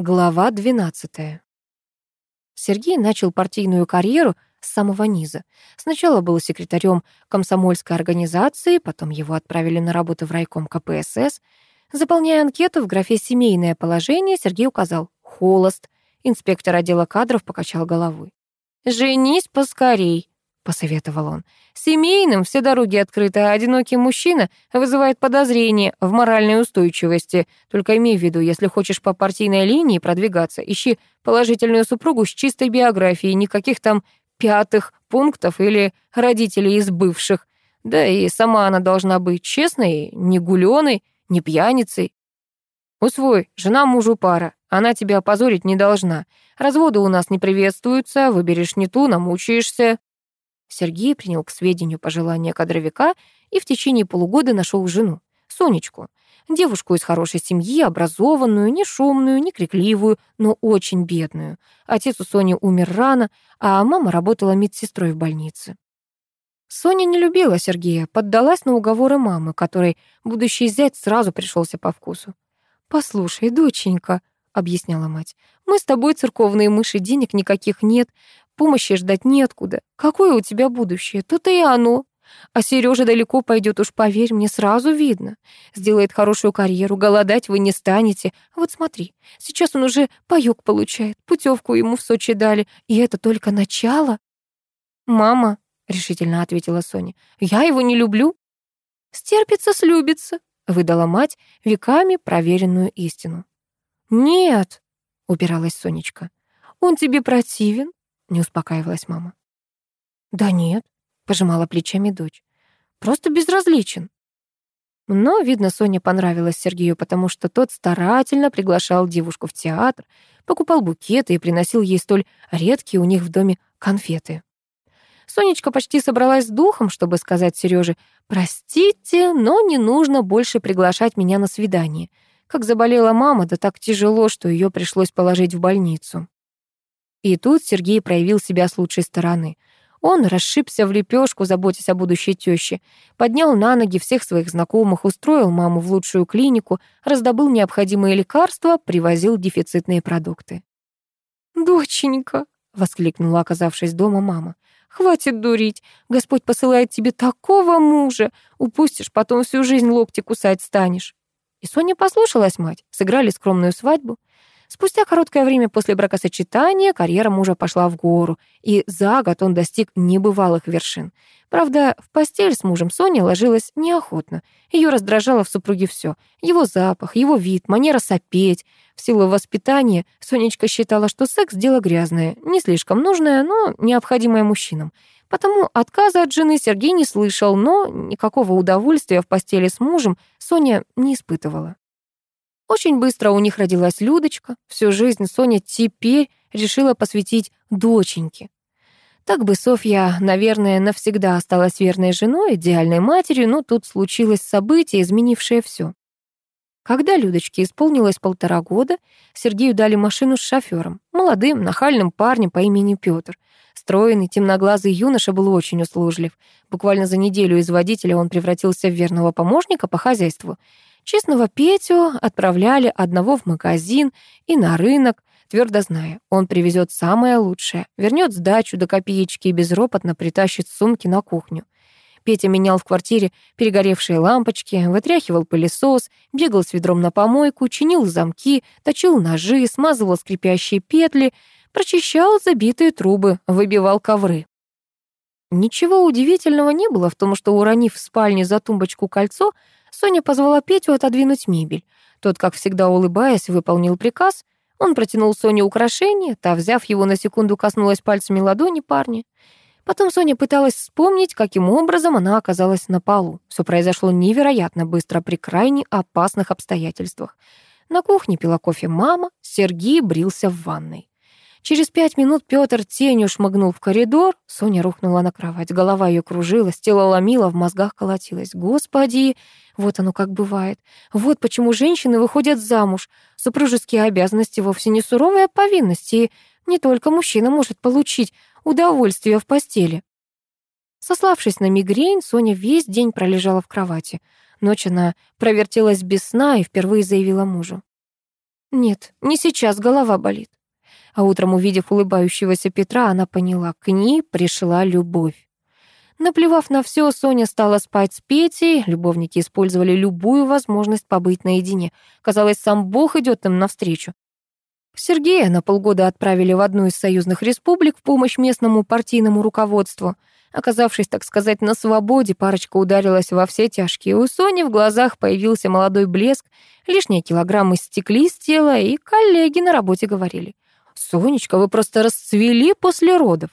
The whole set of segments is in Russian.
Глава 12. Сергей начал партийную карьеру с самого низа. Сначала был секретарем комсомольской организации, потом его отправили на работу в райком КПСС. Заполняя анкету в графе «Семейное положение», Сергей указал «Холост». Инспектор отдела кадров покачал головой. «Женись поскорей», — посоветовал он. Семейным все дороги открыты, а одинокий мужчина вызывает подозрение в моральной устойчивости. Только имей в виду, если хочешь по партийной линии продвигаться, ищи положительную супругу с чистой биографией, никаких там пятых пунктов или родителей из бывших. Да и сама она должна быть честной, не гулёной, не пьяницей. Усвой, жена мужу пара, она тебя опозорить не должна. Разводы у нас не приветствуются, выберешь не ту, намучаешься. Сергей принял к сведению пожелания кадровика и в течение полугода нашел жену, Сонечку. Девушку из хорошей семьи, образованную, не шумную, не крикливую, но очень бедную. Отец у Сони умер рано, а мама работала медсестрой в больнице. Соня не любила Сергея, поддалась на уговоры мамы, которой будущий зять сразу пришелся по вкусу. «Послушай, доченька», — объясняла мать, «мы с тобой церковные мыши, денег никаких нет, Помощи ждать неоткуда. Какое у тебя будущее? То-то и оно. А Сережа далеко пойдет, уж поверь, мне сразу видно. Сделает хорошую карьеру, голодать вы не станете. Вот смотри, сейчас он уже паёк получает, путевку ему в Сочи дали, и это только начало. «Мама», — решительно ответила Соня, — «я его не люблю». «Стерпится, слюбится», — выдала мать веками проверенную истину. «Нет», — упиралась Сонечка, — «он тебе противен, не успокаивалась мама. Да нет, пожимала плечами дочь. Просто безразличен. Но, видно, Соне понравилось Сергею, потому что тот старательно приглашал девушку в театр, покупал букеты и приносил ей столь редкие у них в доме конфеты. Сонечка почти собралась с духом, чтобы сказать Сереже «Простите, но не нужно больше приглашать меня на свидание». Как заболела мама, да так тяжело, что ее пришлось положить в больницу. И тут Сергей проявил себя с лучшей стороны. Он расшибся в лепешку, заботясь о будущей тёще, поднял на ноги всех своих знакомых, устроил маму в лучшую клинику, раздобыл необходимые лекарства, привозил дефицитные продукты. «Доченька!» — воскликнула, оказавшись дома мама. «Хватит дурить! Господь посылает тебе такого мужа! Упустишь, потом всю жизнь локти кусать станешь!» И Соня послушалась мать, сыграли скромную свадьбу. Спустя короткое время после бракосочетания карьера мужа пошла в гору, и за год он достиг небывалых вершин. Правда, в постель с мужем Соня ложилась неохотно. Ее раздражало в супруге все: Его запах, его вид, манера сопеть. В силу воспитания Сонечка считала, что секс — дело грязное, не слишком нужное, но необходимое мужчинам. Потому отказа от жены Сергей не слышал, но никакого удовольствия в постели с мужем Соня не испытывала. Очень быстро у них родилась Людочка. Всю жизнь Соня теперь решила посвятить доченьке. Так бы Софья, наверное, навсегда осталась верной женой, идеальной матерью, но тут случилось событие, изменившее все. Когда Людочке исполнилось полтора года, Сергею дали машину с шофёром, молодым, нахальным парнем по имени Пётр. Стройный, темноглазый юноша был очень услужлив. Буквально за неделю из водителя он превратился в верного помощника по хозяйству. Честного Петю отправляли одного в магазин и на рынок, твердо зная, он привезет самое лучшее, вернет сдачу до копеечки и безропотно притащит сумки на кухню. Петя менял в квартире перегоревшие лампочки, вытряхивал пылесос, бегал с ведром на помойку, чинил замки, точил ножи, смазывал скрипящие петли, прочищал забитые трубы, выбивал ковры. Ничего удивительного не было в том, что, уронив в спальне за тумбочку кольцо, Соня позвала Петю отодвинуть мебель. Тот, как всегда улыбаясь, выполнил приказ. Он протянул Соне украшение, та, взяв его на секунду, коснулась пальцами ладони парня. Потом Соня пыталась вспомнить, каким образом она оказалась на полу. Все произошло невероятно быстро при крайне опасных обстоятельствах. На кухне пила кофе мама, Сергей брился в ванной. Через пять минут Пётр тенью шмыгнул в коридор. Соня рухнула на кровать. Голова ее кружилась, тело ломило, в мозгах колотилось. Господи, вот оно как бывает. Вот почему женщины выходят замуж. Супружеские обязанности вовсе не суровая повинность, и не только мужчина может получить удовольствие в постели. Сославшись на мигрень, Соня весь день пролежала в кровати. Ночь она провертелась без сна и впервые заявила мужу. Нет, не сейчас, голова болит. А утром, увидев улыбающегося Петра, она поняла, к ней пришла любовь. Наплевав на все, Соня стала спать с Петей, любовники использовали любую возможность побыть наедине. Казалось, сам Бог идет им навстречу. Сергея на полгода отправили в одну из союзных республик в помощь местному партийному руководству. Оказавшись, так сказать, на свободе, парочка ударилась во все тяжкие. У Сони в глазах появился молодой блеск, лишние килограммы стекли с тела, и коллеги на работе говорили. «Сонечка, вы просто расцвели после родов».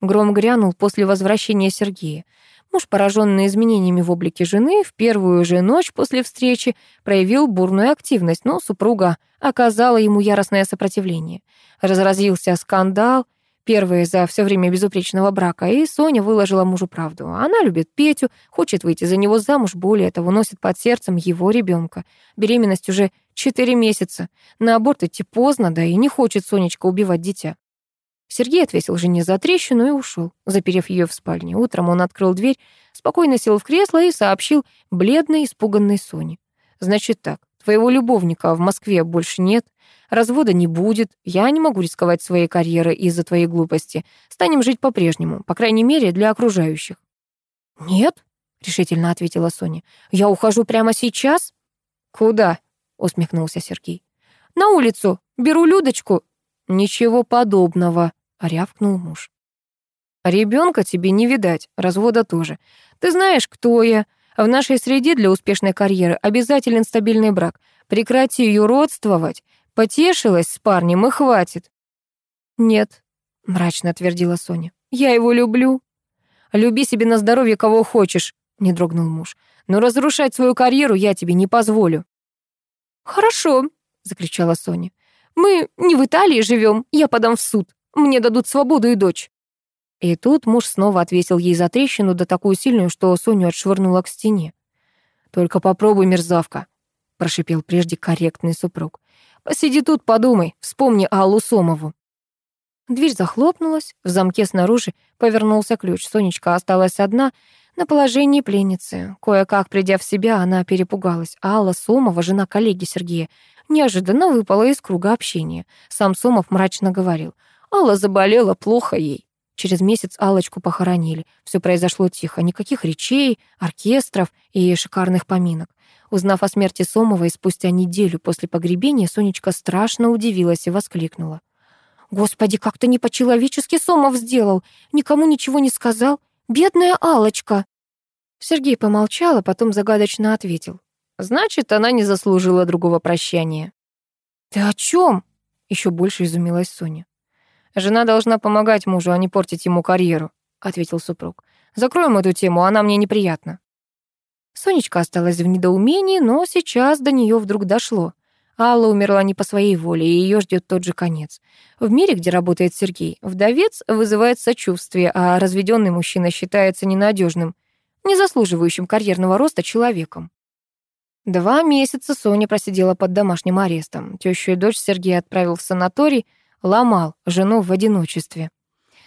Гром грянул после возвращения Сергея. Муж, пораженный изменениями в облике жены, в первую же ночь после встречи проявил бурную активность, но супруга оказала ему яростное сопротивление. Разразился скандал, первый за все время безупречного брака, и Соня выложила мужу правду. Она любит Петю, хочет выйти за него замуж, более того, носит под сердцем его ребенка. Беременность уже четыре месяца. На аборт идти поздно, да и не хочет Сонечка убивать дитя. Сергей отвесил жене за трещину и ушел, заперев ее в спальне. Утром он открыл дверь, спокойно сел в кресло и сообщил бледной, испуганной Соне. «Значит так, твоего любовника в Москве больше нет, развода не будет, я не могу рисковать своей карьерой из-за твоей глупости. Станем жить по-прежнему, по крайней мере, для окружающих». «Нет», — решительно ответила Соня, — «я ухожу прямо сейчас». «Куда?» — усмехнулся Сергей. «На улицу, беру Людочку». «Ничего подобного», — рявкнул муж. Ребенка тебе не видать, развода тоже. Ты знаешь, кто я. В нашей среде для успешной карьеры обязателен стабильный брак. Прекрати юродствовать. Потешилась с парнем и хватит. Нет, мрачно твердила Соня. Я его люблю. Люби себе на здоровье кого хочешь, не дрогнул муж. Но разрушать свою карьеру я тебе не позволю. Хорошо, закричала Соня. Мы не в Италии живем, я подам в суд. Мне дадут свободу и дочь. И тут муж снова отвесил ей за трещину, да такую сильную, что Соню отшвырнула к стене. «Только попробуй, мерзавка», — прошипел прежде корректный супруг. «Посиди тут, подумай, вспомни Аллу Сомову». Дверь захлопнулась, в замке снаружи повернулся ключ. Сонечка осталась одна на положении пленницы. Кое-как придя в себя, она перепугалась. Алла Сомова, жена коллеги Сергея, неожиданно выпала из круга общения. Сам Сомов мрачно говорил. Алла заболела, плохо ей. Через месяц алочку похоронили. Все произошло тихо, никаких речей, оркестров и шикарных поминок. Узнав о смерти Сомова и спустя неделю после погребения, Сонечка страшно удивилась и воскликнула. «Господи, как то не по-человечески Сомов сделал! Никому ничего не сказал! Бедная алочка Сергей помолчал, а потом загадочно ответил. «Значит, она не заслужила другого прощания». «Ты о чем? Еще больше изумилась Соня. «Жена должна помогать мужу, а не портить ему карьеру», — ответил супруг. «Закроем эту тему, она мне неприятна». Сонечка осталась в недоумении, но сейчас до нее вдруг дошло. Алла умерла не по своей воле, и ее ждет тот же конец. В мире, где работает Сергей, вдовец вызывает сочувствие, а разведенный мужчина считается ненадежным, не заслуживающим карьерного роста человеком. Два месяца Соня просидела под домашним арестом. Тещу и дочь Сергей отправил в санаторий, ломал жену в одиночестве.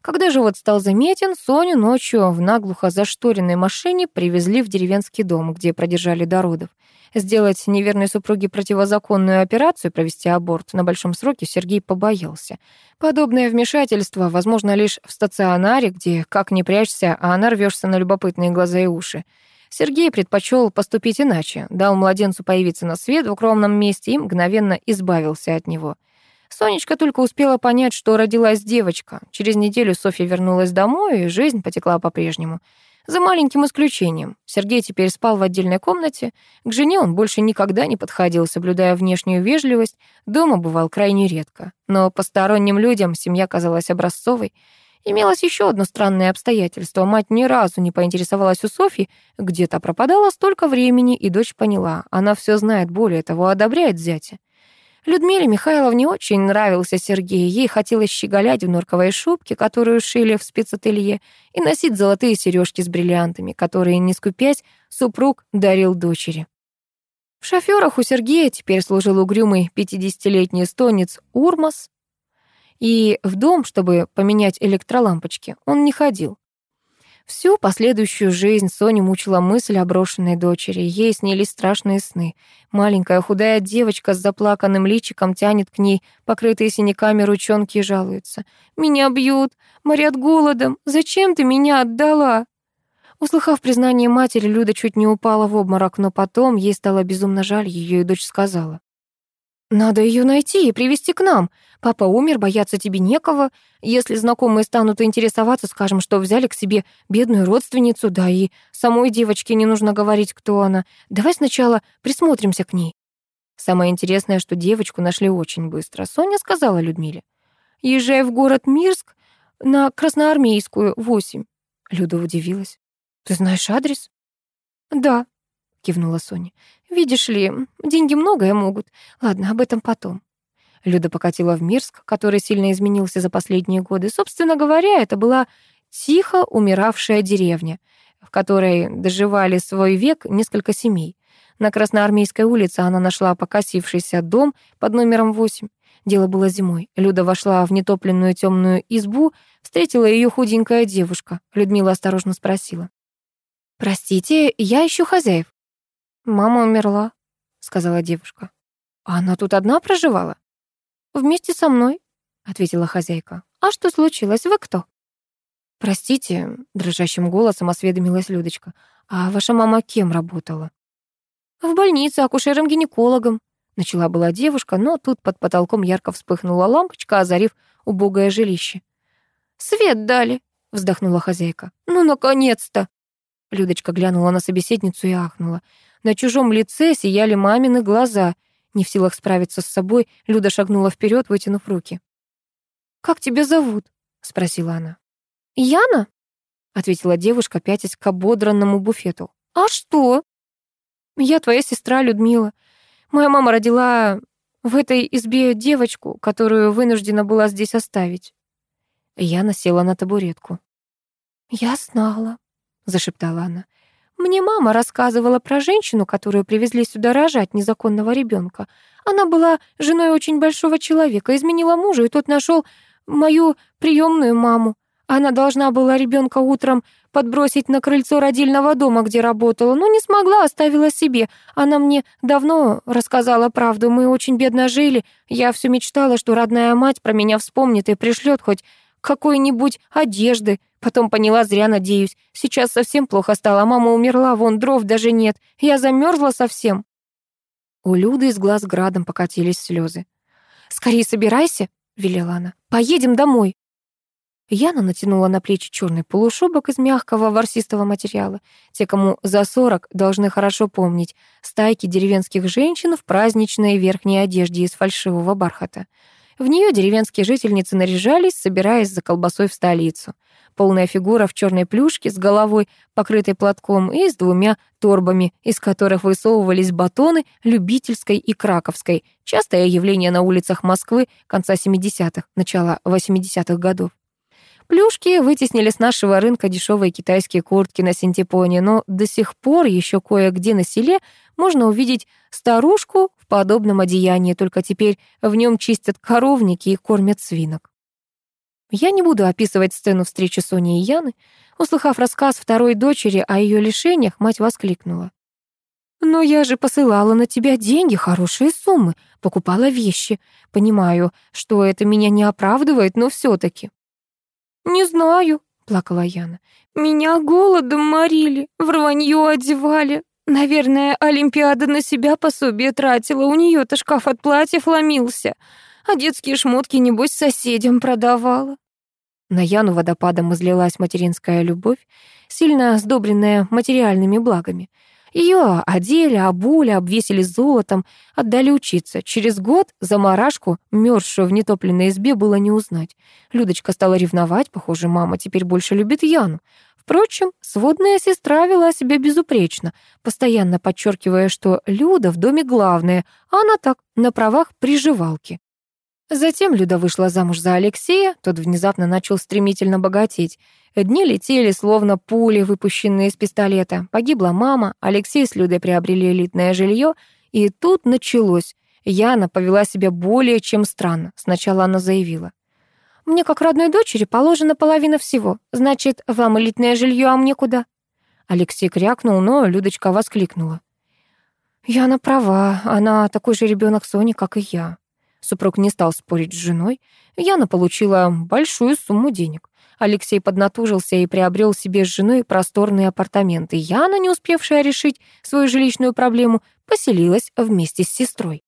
Когда живот стал заметен, Соню ночью в наглухо зашторенной машине привезли в деревенский дом, где продержали до родов. Сделать неверной супруге противозаконную операцию, провести аборт на большом сроке Сергей побоялся. Подобное вмешательство возможно лишь в стационаре, где, как ни прячься, а нарвешься на любопытные глаза и уши. Сергей предпочел поступить иначе, дал младенцу появиться на свет в укромном месте и мгновенно избавился от него — Сонечка только успела понять, что родилась девочка. Через неделю Софья вернулась домой, и жизнь потекла по-прежнему. За маленьким исключением. Сергей теперь спал в отдельной комнате. К жене он больше никогда не подходил, соблюдая внешнюю вежливость. Дома бывал крайне редко. Но посторонним людям семья казалась образцовой. Имелось еще одно странное обстоятельство. Мать ни разу не поинтересовалась у Софьи, где-то пропадала столько времени, и дочь поняла. Она все знает, более того, одобряет зятя. Людмиле Михайловне очень нравился Сергей. Ей хотелось щеголять в норковой шубке, которую шили в спецателье, и носить золотые сережки с бриллиантами, которые, не скупясь, супруг дарил дочери. В шофёрах у Сергея теперь служил угрюмый 50-летний эстонец Урмас, и в дом, чтобы поменять электролампочки, он не ходил. Всю последующую жизнь Соню мучила мысль о брошенной дочери. Ей снились страшные сны. Маленькая худая девочка с заплаканным личиком тянет к ней покрытые синяками ручонки и жалуется. «Меня бьют, морят голодом. Зачем ты меня отдала?» Услыхав признание матери, Люда чуть не упала в обморок, но потом ей стало безумно жаль ее, и дочь сказала. «Надо ее найти и привести к нам. Папа умер, бояться тебе некого. Если знакомые станут интересоваться, скажем, что взяли к себе бедную родственницу, да и самой девочке не нужно говорить, кто она. Давай сначала присмотримся к ней». Самое интересное, что девочку нашли очень быстро. Соня сказала Людмиле. «Езжай в город Мирск на Красноармейскую, 8». Люда удивилась. «Ты знаешь адрес?» «Да», — кивнула Соня. «Видишь ли, деньги многое могут. Ладно, об этом потом». Люда покатила в Мирск, который сильно изменился за последние годы. Собственно говоря, это была тихо умиравшая деревня, в которой доживали свой век несколько семей. На Красноармейской улице она нашла покосившийся дом под номером 8. Дело было зимой. Люда вошла в нетопленную темную избу, встретила ее худенькая девушка. Людмила осторожно спросила. «Простите, я ищу хозяев». «Мама умерла», — сказала девушка. «А она тут одна проживала?» «Вместе со мной», — ответила хозяйка. «А что случилось? Вы кто?» «Простите», — дрожащим голосом осведомилась Людочка. «А ваша мама кем работала?» «В больнице, акушером-гинекологом», — начала была девушка, но тут под потолком ярко вспыхнула лампочка, озарив убогое жилище. «Свет дали», — вздохнула хозяйка. «Ну, наконец-то!» Людочка глянула на собеседницу и ахнула. На чужом лице сияли мамины глаза. Не в силах справиться с собой, Люда шагнула вперед, вытянув руки. «Как тебя зовут?» — спросила она. «Яна?» — ответила девушка, пятясь к ободранному буфету. «А что?» «Я твоя сестра Людмила. Моя мама родила в этой избе девочку, которую вынуждена была здесь оставить». Яна села на табуретку. «Я знала», зашептала она. Мне мама рассказывала про женщину, которую привезли сюда рожать незаконного ребенка. Она была женой очень большого человека, изменила мужу, и тот нашел мою приемную маму. Она должна была ребенка утром подбросить на крыльцо родильного дома, где работала, но не смогла, оставила себе. Она мне давно рассказала правду, мы очень бедно жили. Я все мечтала, что родная мать про меня вспомнит и пришлет хоть какой-нибудь одежды. Потом поняла, зря надеюсь. Сейчас совсем плохо стало. Мама умерла, вон дров даже нет. Я замерзла совсем. У Люды из глаз градом покатились слезы. «Скорее собирайся», — велела она. «Поедем домой». Яна натянула на плечи черный полушубок из мягкого ворсистого материала. Те, кому за сорок, должны хорошо помнить стайки деревенских женщин в праздничной верхней одежде из фальшивого бархата. В нее деревенские жительницы наряжались, собираясь за колбасой в столицу. Полная фигура в черной плюшке с головой, покрытой платком, и с двумя торбами, из которых высовывались батоны любительской и краковской, частое явление на улицах Москвы конца 70-х, начала 80-х годов. Плюшки вытеснили с нашего рынка дешевые китайские куртки на синтепоне, но до сих пор еще кое-где на селе можно увидеть старушку в подобном одеянии, только теперь в нем чистят коровники и кормят свинок. Я не буду описывать сцену встречи Сони и Яны. Услыхав рассказ второй дочери о ее лишениях, мать воскликнула. «Но я же посылала на тебя деньги, хорошие суммы, покупала вещи. Понимаю, что это меня не оправдывает, но все таки «Не знаю», — плакала Яна. «Меня голодом морили, в рванье одевали. Наверное, Олимпиада на себя пособие тратила, у нее то шкаф от платьев ломился, а детские шмотки, небось, соседям продавала». На Яну водопадом излилась материнская любовь, сильно сдобренная материальными благами — ее одели, обули, обвесили золотом, отдали учиться. Через год заморашку, мёрзшую в нетопленной избе, было не узнать. Людочка стала ревновать, похоже, мама теперь больше любит Яну. Впрочем, сводная сестра вела себя безупречно, постоянно подчеркивая, что Люда в доме главная, а она так, на правах приживалки. Затем Люда вышла замуж за Алексея, тот внезапно начал стремительно богатеть. Дни летели, словно пули, выпущенные из пистолета. Погибла мама, Алексей с Людой приобрели элитное жилье, и тут началось. Яна повела себя более чем странно. Сначала она заявила. Мне, как родной дочери, положена половина всего. Значит, вам элитное жилье, а мне куда?» Алексей крякнул, но Людочка воскликнула. Яна права, она такой же ребенок Сони, как и я. Супруг не стал спорить с женой. Яна получила большую сумму денег. Алексей поднатужился и приобрел себе с женой просторные апартаменты. Яна, не успевшая решить свою жилищную проблему, поселилась вместе с сестрой.